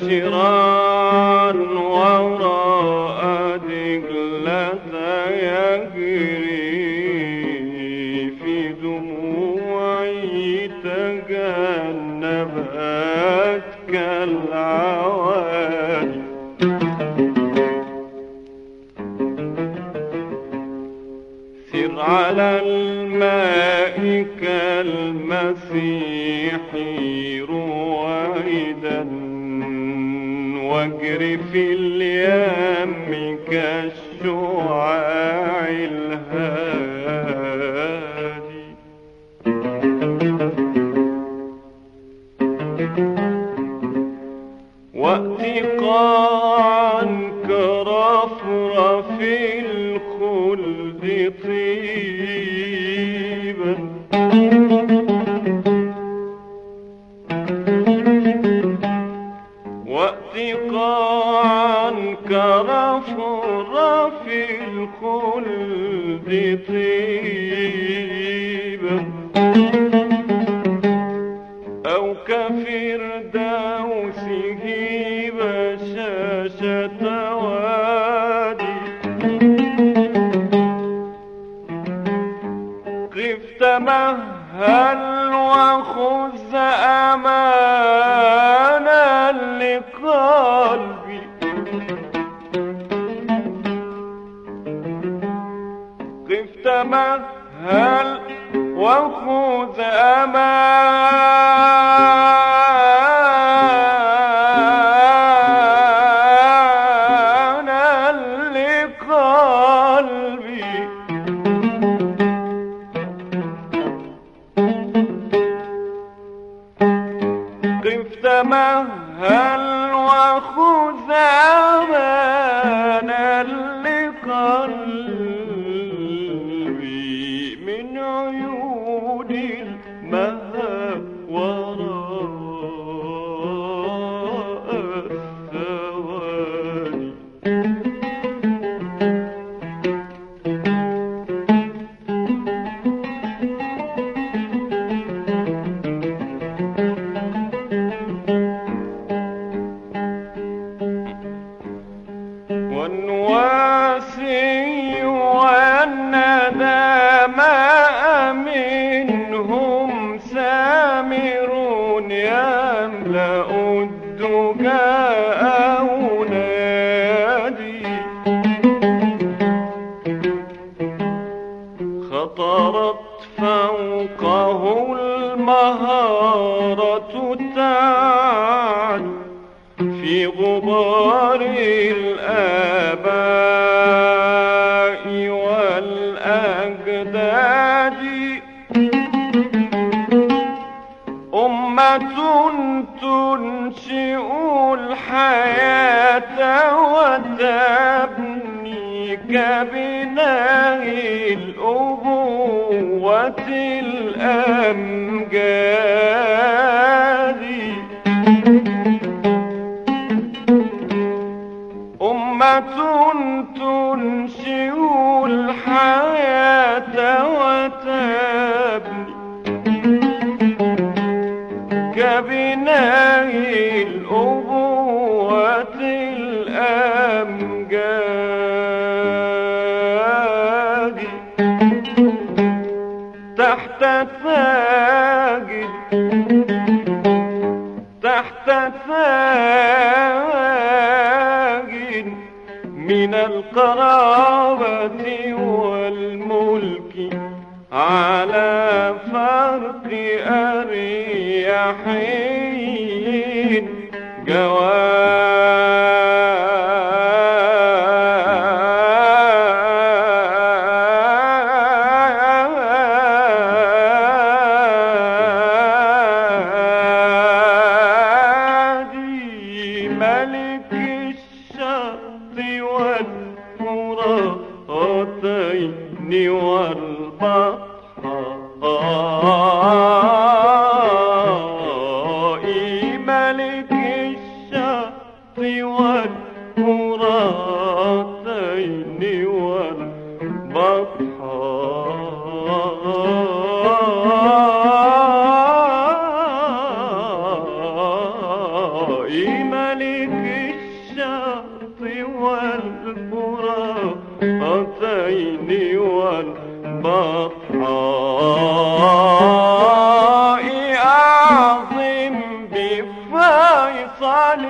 شراعا وراء دجلة يجري في دموعي تجنبت كالعوادي سر على الماء كالمسيح. واجر في اليم كالشعاع الهادي. واتقاعا كرفرف الخلد طيبا أو كفردوسه بشاشة وادي. قف تمهل وخذ أمانا لقلبي تمهل وخذ أمانا لقلبي. قف تمهل وخذ أمانا لقلبي. خطرت فوقه المهارة تعد في غبار الآباء والأجداد. أمة تنشئ الحياة وتبني كبناء تاج تحت تاج من القرابة والملك على فخر شرق أريحين. جوادي والبحر ملك الشط والفراتين والبحر ملك الشط والفراتين والبحر أعظم بفيصل